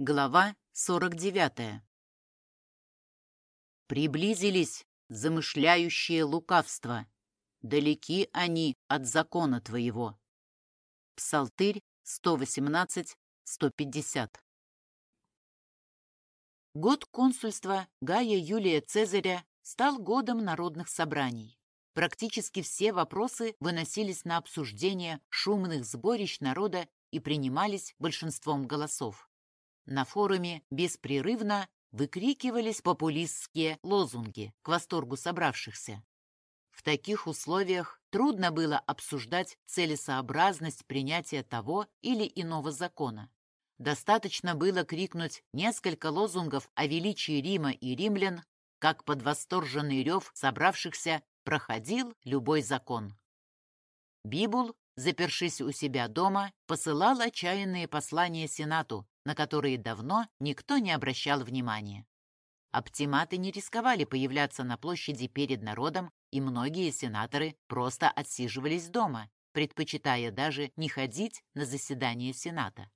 Глава 49. Приблизились замышляющие лукавство. Далеки они от закона твоего. Псалтырь 118-150. Год консульства Гая Юлия Цезаря стал годом народных собраний. Практически все вопросы выносились на обсуждение шумных сборищ народа и принимались большинством голосов. На форуме беспрерывно выкрикивались популистские лозунги к восторгу собравшихся. В таких условиях трудно было обсуждать целесообразность принятия того или иного закона. Достаточно было крикнуть несколько лозунгов о величии Рима и римлян, как под восторженный рев собравшихся проходил любой закон. Бибул, запершись у себя дома, посылал отчаянные послания Сенату, на которые давно никто не обращал внимания. Оптиматы не рисковали появляться на площади перед народом, и многие сенаторы просто отсиживались дома, предпочитая даже не ходить на заседание Сената.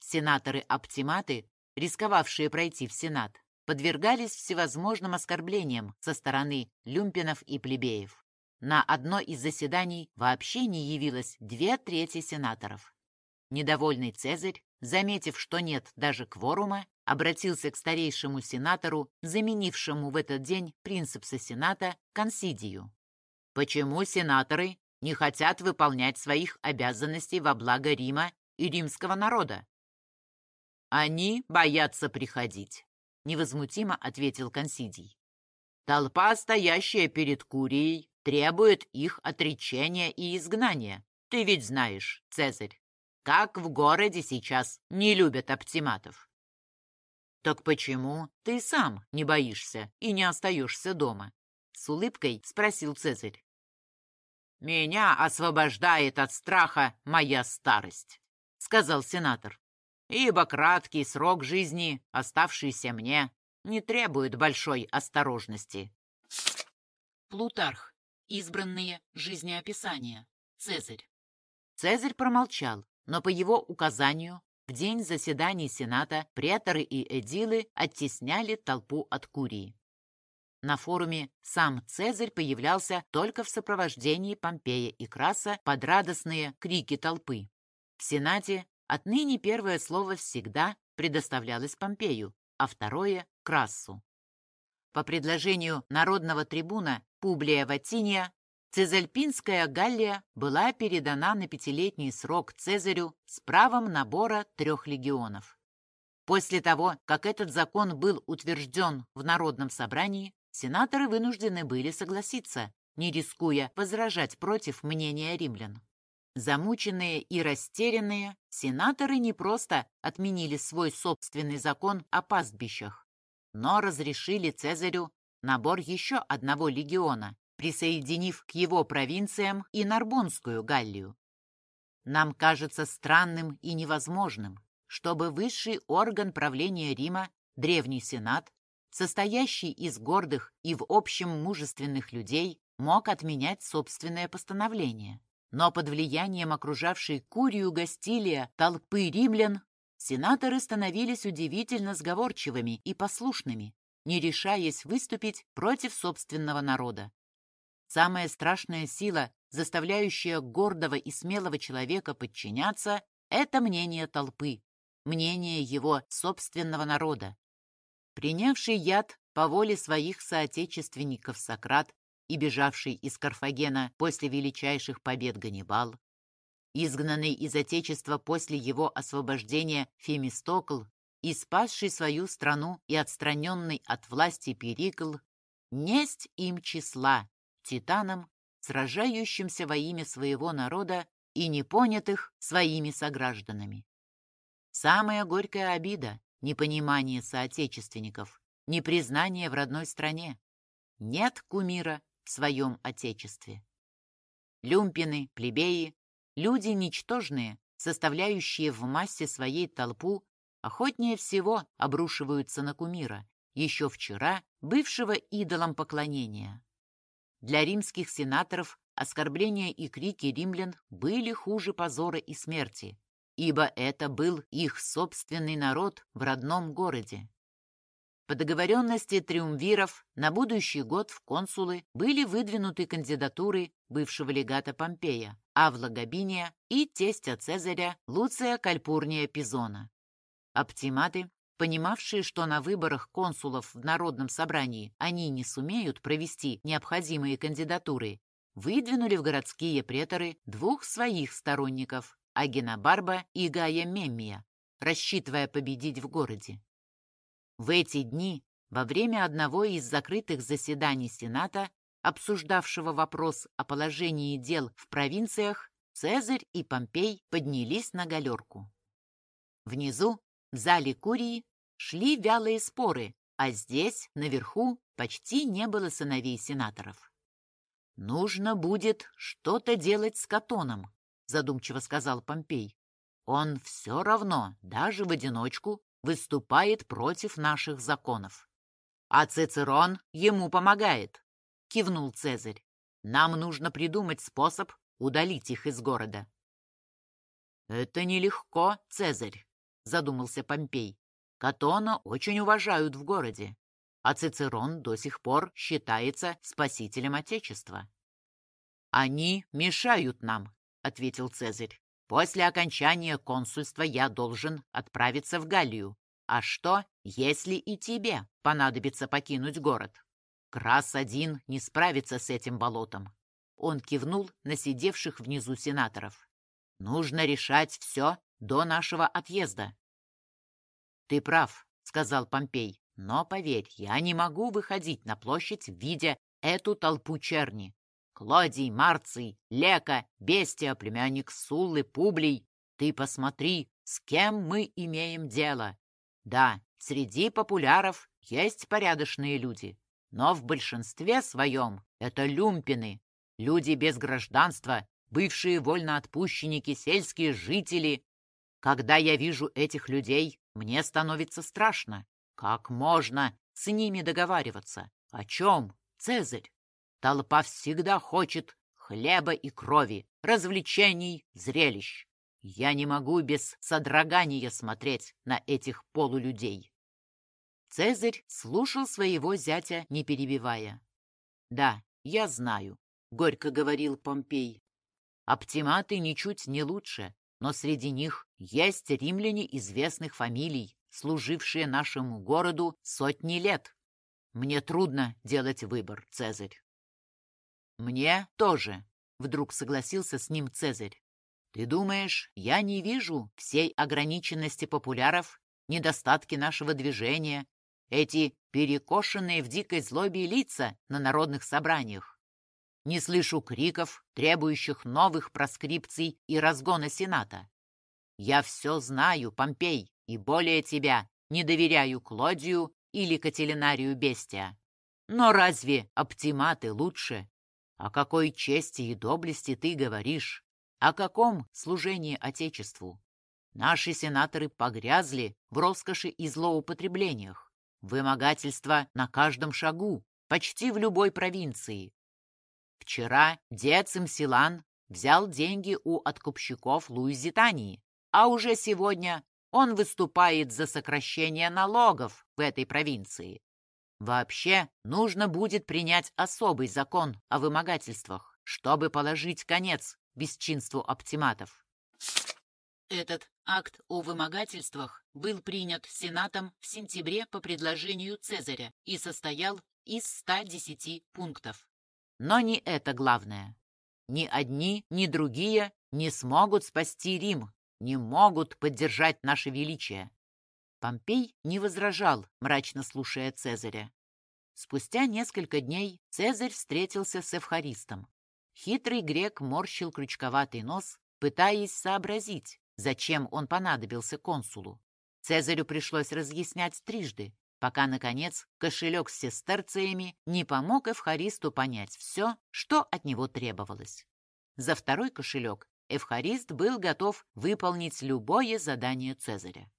Сенаторы-оптиматы, рисковавшие пройти в Сенат, подвергались всевозможным оскорблениям со стороны люмпинов и плебеев. На одно из заседаний вообще не явилось две трети сенаторов. Недовольный Цезарь заметив, что нет даже кворума, обратился к старейшему сенатору, заменившему в этот день принципса сената, консидию. Почему сенаторы не хотят выполнять своих обязанностей во благо Рима и римского народа? Они боятся приходить, невозмутимо ответил консидий. Толпа, стоящая перед Курией, требует их отречения и изгнания. Ты ведь знаешь, Цезарь, как в городе сейчас не любят оптиматов. «Так почему ты сам не боишься и не остаешься дома?» С улыбкой спросил Цезарь. «Меня освобождает от страха моя старость», — сказал сенатор. «Ибо краткий срок жизни, оставшийся мне, не требует большой осторожности». Плутарх. Избранные жизнеописания. Цезарь. Цезарь промолчал, но по его указанию в день заседаний Сената преторы и эдилы оттесняли толпу от Курии. На форуме сам Цезарь появлялся только в сопровождении Помпея и Краса под радостные крики толпы. В Сенате отныне первое слово всегда предоставлялось Помпею, а второе – Красу. По предложению народного трибуна Публия Ватиния Цезальпинская Галлия была передана на пятилетний срок Цезарю с правом набора трех легионов. После того, как этот закон был утвержден в Народном собрании, сенаторы вынуждены были согласиться, не рискуя возражать против мнения римлян. Замученные и растерянные, сенаторы не просто отменили свой собственный закон о пастбищах, но разрешили Цезарю набор еще одного легиона, присоединив к его провинциям и Нарбонскую Галлию. Нам кажется странным и невозможным, чтобы высший орган правления Рима, Древний Сенат, состоящий из гордых и в общем мужественных людей, мог отменять собственное постановление. Но под влиянием окружавшей Курию Гастилия толпы римлян сенаторы становились удивительно сговорчивыми и послушными, не решаясь выступить против собственного народа. Самая страшная сила, заставляющая гордого и смелого человека подчиняться, это мнение толпы, мнение его собственного народа. Принявший яд по воле своих соотечественников Сократ и бежавший из Карфагена после величайших побед Ганнибал, изгнанный из Отечества после его освобождения Фемистокл и спасший свою страну и отстраненный от власти Перикл, несть им числа, титанам, сражающимся во имя своего народа и непонятых своими согражданами. Самая горькая обида — непонимание соотечественников, непризнание в родной стране. Нет кумира в своем отечестве. Люмпины, плебеи, люди ничтожные, составляющие в массе своей толпу, охотнее всего обрушиваются на кумира, еще вчера бывшего идолом поклонения. Для римских сенаторов оскорбления и крики римлян были хуже позора и смерти. ибо это был их собственный народ в родном городе. По договоренности триумвиров на будущий год в консулы были выдвинуты кандидатуры бывшего легата Помпея, Авла Габиния и тестя Цезаря Луция Кальпурния Пизона. Оптиматы, понимавшие, что на выборах консулов в Народном собрании они не сумеют провести необходимые кандидатуры, выдвинули в городские преторы двух своих сторонников – Агена Барба и Гая Меммия, рассчитывая победить в городе. В эти дни, во время одного из закрытых заседаний Сената, обсуждавшего вопрос о положении дел в провинциях, Цезарь и Помпей поднялись на галерку. Внизу, в зале Курии, шли вялые споры, а здесь, наверху, почти не было сыновей сенаторов. «Нужно будет что-то делать с Катоном», — задумчиво сказал Помпей. «Он все равно, даже в одиночку, выступает против наших законов. А Цицерон ему помогает, кивнул Цезарь. Нам нужно придумать способ удалить их из города. Это нелегко, Цезарь, задумался Помпей. Катона очень уважают в городе, а Цицерон до сих пор считается спасителем Отечества. «Они мешают нам», — ответил Цезарь. После окончания консульства я должен отправиться в Галлию. А что, если и тебе понадобится покинуть город? Крас один не справится с этим болотом. Он кивнул на сидевших внизу сенаторов. Нужно решать все до нашего отъезда. Ты прав, сказал Помпей, но поверь, я не могу выходить на площадь, видя эту толпу черни. Клодий, Марций, Лека, Бестия, племянник Суллы, Публий. Ты посмотри, с кем мы имеем дело. Да, среди популяров есть порядочные люди, но в большинстве своем это люмпины, люди без гражданства, бывшие вольноотпущенники, сельские жители. Когда я вижу этих людей, мне становится страшно. Как можно с ними договариваться? О чем, Цезарь? Толпа всегда хочет хлеба и крови, развлечений, зрелищ. Я не могу без содрогания смотреть на этих полулюдей. Цезарь слушал своего зятя, не перебивая. «Да, я знаю», — горько говорил Помпей. «Оптиматы ничуть не лучше, но среди них есть римляне известных фамилий, служившие нашему городу сотни лет. Мне трудно делать выбор, Цезарь. «Мне тоже», — вдруг согласился с ним Цезарь. «Ты думаешь, я не вижу всей ограниченности популяров, недостатки нашего движения, эти перекошенные в дикой злобе лица на народных собраниях? Не слышу криков, требующих новых проскрипций и разгона Сената. Я все знаю, Помпей, и более тебя не доверяю Клодию или Кателинарию Бестия. Но разве оптиматы лучше о какой чести и доблести ты говоришь? О каком служении Отечеству? Наши сенаторы погрязли в роскоши и злоупотреблениях. Вымогательство на каждом шагу, почти в любой провинции. Вчера Децим Силан взял деньги у откупщиков Луизитании, а уже сегодня он выступает за сокращение налогов в этой провинции. Вообще, нужно будет принять особый закон о вымогательствах, чтобы положить конец бесчинству оптиматов. Этот акт о вымогательствах был принят Сенатом в сентябре по предложению Цезаря и состоял из 110 пунктов. Но не это главное. Ни одни, ни другие не смогут спасти Рим, не могут поддержать наше величие. Помпей не возражал, мрачно слушая Цезаря. Спустя несколько дней Цезарь встретился с Эвхаристом. Хитрый грек морщил крючковатый нос, пытаясь сообразить, зачем он понадобился консулу. Цезарю пришлось разъяснять трижды, пока, наконец, кошелек с сестерциями не помог Эвхаристу понять все, что от него требовалось. За второй кошелек Эвхарист был готов выполнить любое задание Цезаря.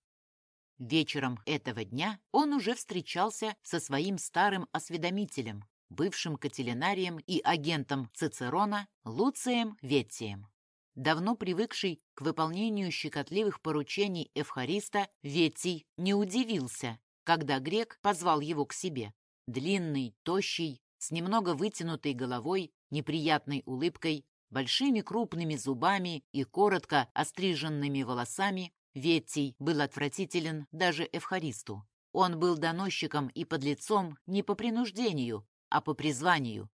Вечером этого дня он уже встречался со своим старым осведомителем, бывшим кателинарием и агентом Цицерона Луцием Веттием. Давно привыкший к выполнению щекотливых поручений Эвхариста, Ветий не удивился, когда грек позвал его к себе. Длинный, тощий, с немного вытянутой головой, неприятной улыбкой, большими крупными зубами и коротко остриженными волосами, Ветий был отвратителен даже Эвхаристу. Он был доносчиком и подлецом не по принуждению, а по призванию.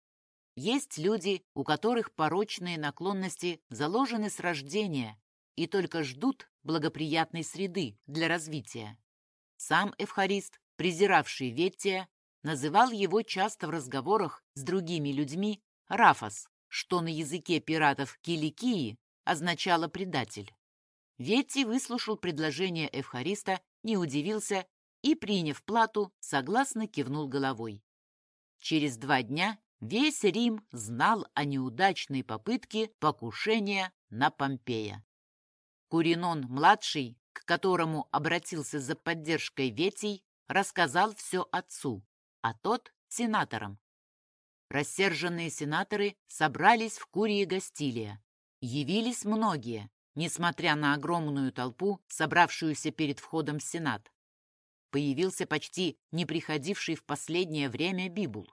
Есть люди, у которых порочные наклонности заложены с рождения и только ждут благоприятной среды для развития. Сам Эвхарист, презиравший Веттия, называл его часто в разговорах с другими людьми Рафас, что на языке пиратов Киликии означало «предатель». Ветти выслушал предложение Эвхариста, не удивился и, приняв плату, согласно кивнул головой. Через два дня весь Рим знал о неудачной попытке покушения на Помпея. Куринон-младший, к которому обратился за поддержкой Ветий, рассказал все отцу, а тот — сенаторам. Рассерженные сенаторы собрались в Курии Гастилия. Явились многие, несмотря на огромную толпу, собравшуюся перед входом в Сенат. Появился почти не приходивший в последнее время Бибул.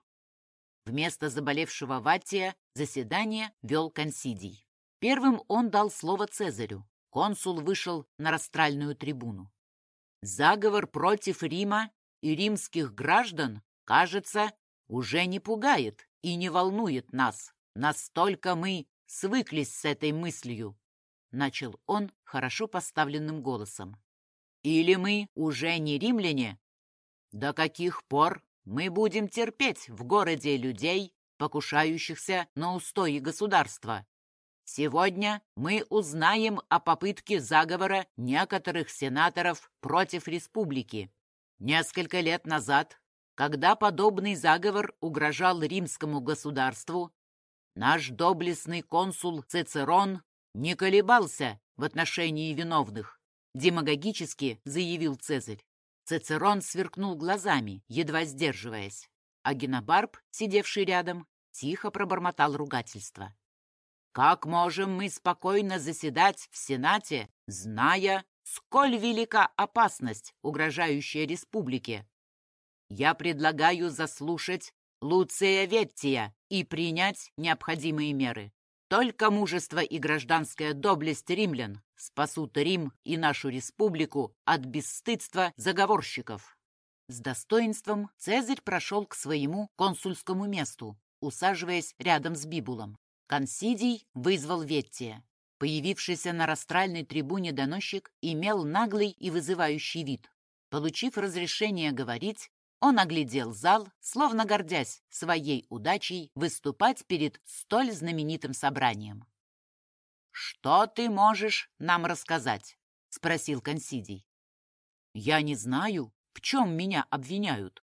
Вместо заболевшего Ватия заседание вел консидий. Первым он дал слово Цезарю. Консул вышел на растральную трибуну. Заговор против Рима и римских граждан, кажется, уже не пугает и не волнует нас. Настолько мы свыклись с этой мыслью, начал он хорошо поставленным голосом. Или мы уже не римляне? До каких пор мы будем терпеть в городе людей, покушающихся на устои государства? Сегодня мы узнаем о попытке заговора некоторых сенаторов против республики. Несколько лет назад когда подобный заговор угрожал римскому государству, наш доблестный консул Цицерон не колебался в отношении виновных, демагогически заявил Цезарь. Цицерон сверкнул глазами, едва сдерживаясь, а Генобарб, сидевший рядом, тихо пробормотал ругательство. «Как можем мы спокойно заседать в Сенате, зная, сколь велика опасность, угрожающая республике?» Я предлагаю заслушать Луция Веттия и принять необходимые меры. Только мужество и гражданская доблесть римлян спасут Рим и нашу республику от бесстыдства заговорщиков. С достоинством Цезарь прошел к своему консульскому месту, усаживаясь рядом с Бибулом. Консидий вызвал Веттия. Появившийся на растральной трибуне доносчик имел наглый и вызывающий вид. Получив разрешение говорить, он оглядел зал, словно гордясь своей удачей выступать перед столь знаменитым собранием. «Что ты можешь нам рассказать?» — спросил Консидий. «Я не знаю, в чем меня обвиняют».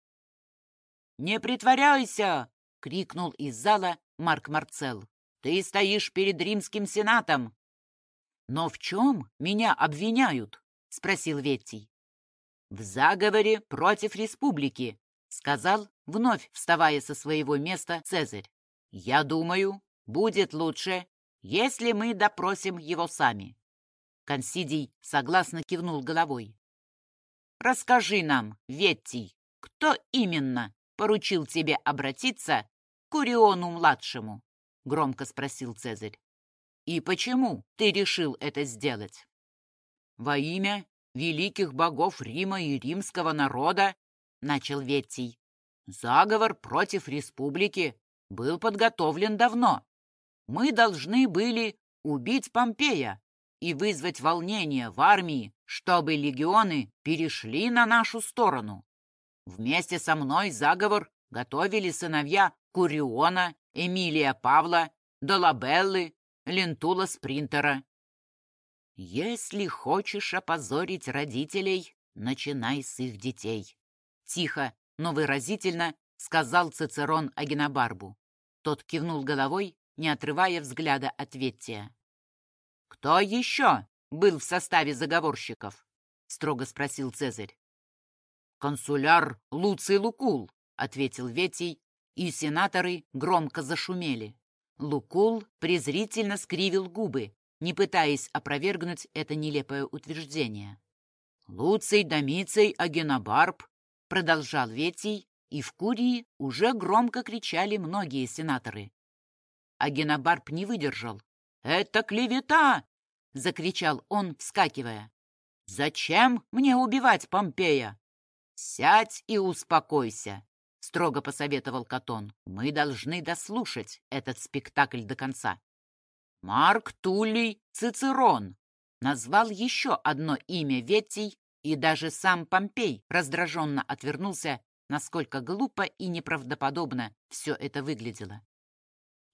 «Не притворяйся!» — крикнул из зала Марк Марцел. «Ты стоишь перед римским сенатом!» «Но в чем меня обвиняют?» — спросил Веттий. «В заговоре против республики», — сказал, вновь вставая со своего места Цезарь. «Я думаю, будет лучше, если мы допросим его сами». Консидий согласно кивнул головой. «Расскажи нам, Веттий, кто именно поручил тебе обратиться к Куриону-младшему?» — громко спросил Цезарь. «И почему ты решил это сделать?» «Во имя великих богов Рима и римского народа, начал Веттий. Заговор против республики был подготовлен давно. Мы должны были убить Помпея и вызвать волнение в армии, чтобы легионы перешли на нашу сторону. Вместе со мной заговор готовили сыновья Куриона, Эмилия Павла, Долабеллы, Лентула Спринтера. «Если хочешь опозорить родителей, начинай с их детей», — тихо, но выразительно сказал Цицерон Агенобарбу. Тот кивнул головой, не отрывая взгляда от Веттия. «Кто еще был в составе заговорщиков?» — строго спросил Цезарь. «Консуляр Луций Лукул», — ответил Ветий, и сенаторы громко зашумели. Лукул презрительно скривил губы, не пытаясь опровергнуть это нелепое утверждение. «Луций, Домицей, Агенобарб», — продолжал Ветий, и в Курии уже громко кричали многие сенаторы. Агенобарб не выдержал. «Это клевета!» — закричал он, вскакивая. «Зачем мне убивать Помпея?» «Сядь и успокойся», — строго посоветовал Катон. «Мы должны дослушать этот спектакль до конца». Марк Туллий Цицерон назвал еще одно имя Ветий, и даже сам Помпей раздраженно отвернулся, насколько глупо и неправдоподобно все это выглядело.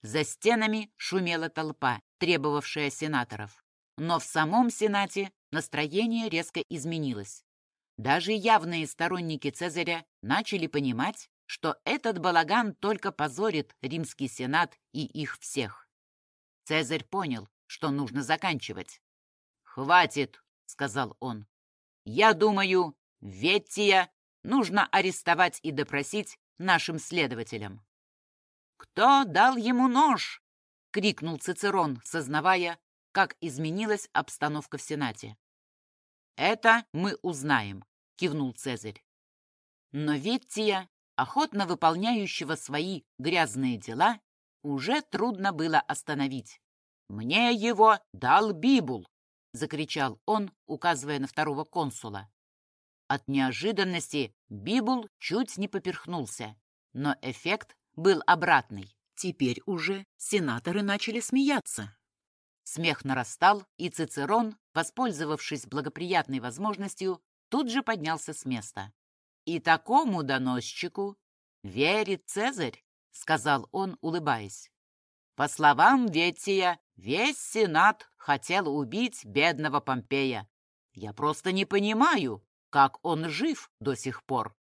За стенами шумела толпа, требовавшая сенаторов. Но в самом Сенате настроение резко изменилось. Даже явные сторонники Цезаря начали понимать, что этот балаган только позорит римский сенат и их всех. Цезарь понял, что нужно заканчивать. «Хватит», — сказал он. «Я думаю, Веттия нужно арестовать и допросить нашим следователям». «Кто дал ему нож?» — крикнул Цицерон, сознавая, как изменилась обстановка в Сенате. «Это мы узнаем», — кивнул Цезарь. Но Веттия, охотно выполняющего свои грязные дела, уже трудно было остановить. «Мне его дал Бибул!» — закричал он, указывая на второго консула. От неожиданности Бибул чуть не поперхнулся, но эффект был обратный. Теперь уже сенаторы начали смеяться. Смех нарастал, и Цицерон, воспользовавшись благоприятной возможностью, тут же поднялся с места. «И такому доносчику верит Цезарь», — сказал он, улыбаясь. «По словам Ветия, весь Сенат хотел убить бедного Помпея. Я просто не понимаю, как он жив до сих пор.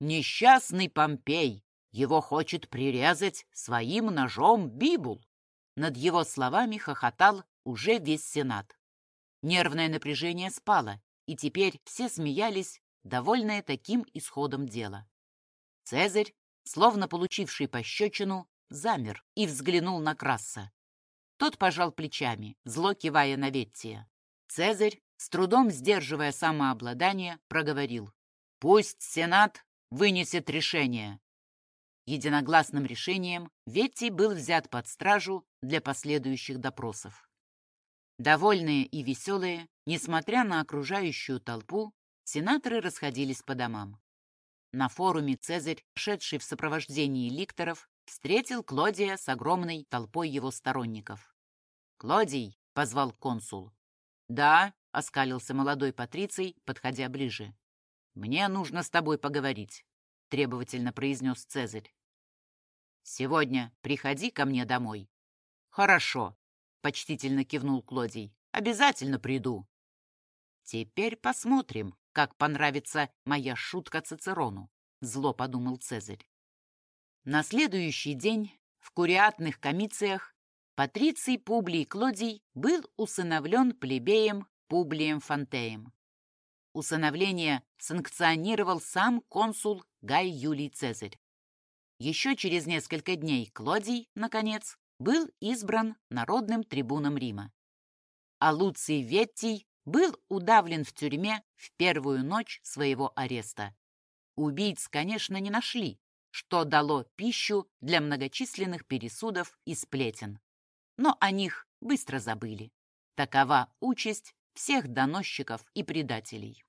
Несчастный Помпей, его хочет прирезать своим ножом Бибул». Над его словами хохотал уже весь Сенат. Нервное напряжение спало, и теперь все смеялись, довольные таким исходом дела. Цезарь, словно получивший пощечину, замер и взглянул на Краса. Тот пожал плечами, зло кивая на Веттия. Цезарь, с трудом сдерживая самообладание, проговорил. «Пусть Сенат вынесет решение». Единогласным решением Веттий был взят под стражу для последующих допросов. Довольные и веселые, несмотря на окружающую толпу, сенаторы расходились по домам. На форуме Цезарь, шедший в сопровождении ликторов, встретил Клодия с огромной толпой его сторонников. «Клодий!» — позвал консул. «Да», — оскалился молодой патриций, подходя ближе. «Мне нужно с тобой поговорить», — требовательно произнес Цезарь. «Сегодня приходи ко мне домой». «Хорошо», — почтительно кивнул Клодий. «Обязательно приду». «Теперь посмотрим, как понравится моя шутка Цицерону», — зло подумал Цезарь. На следующий день в куриатных комициях Патриций Публий Клодий был усыновлен плебеем Публием Фантеем. Усыновление санкционировал сам консул Гай Юлий Цезарь. Еще через несколько дней Клодий, наконец, был избран народным трибуном Рима. А Луций Веттий был удавлен в тюрьме в первую ночь своего ареста. Убийц, конечно, не нашли, что дало пищу для многочисленных пересудов и сплетен. Но о них быстро забыли. Такова участь всех доносчиков и предателей.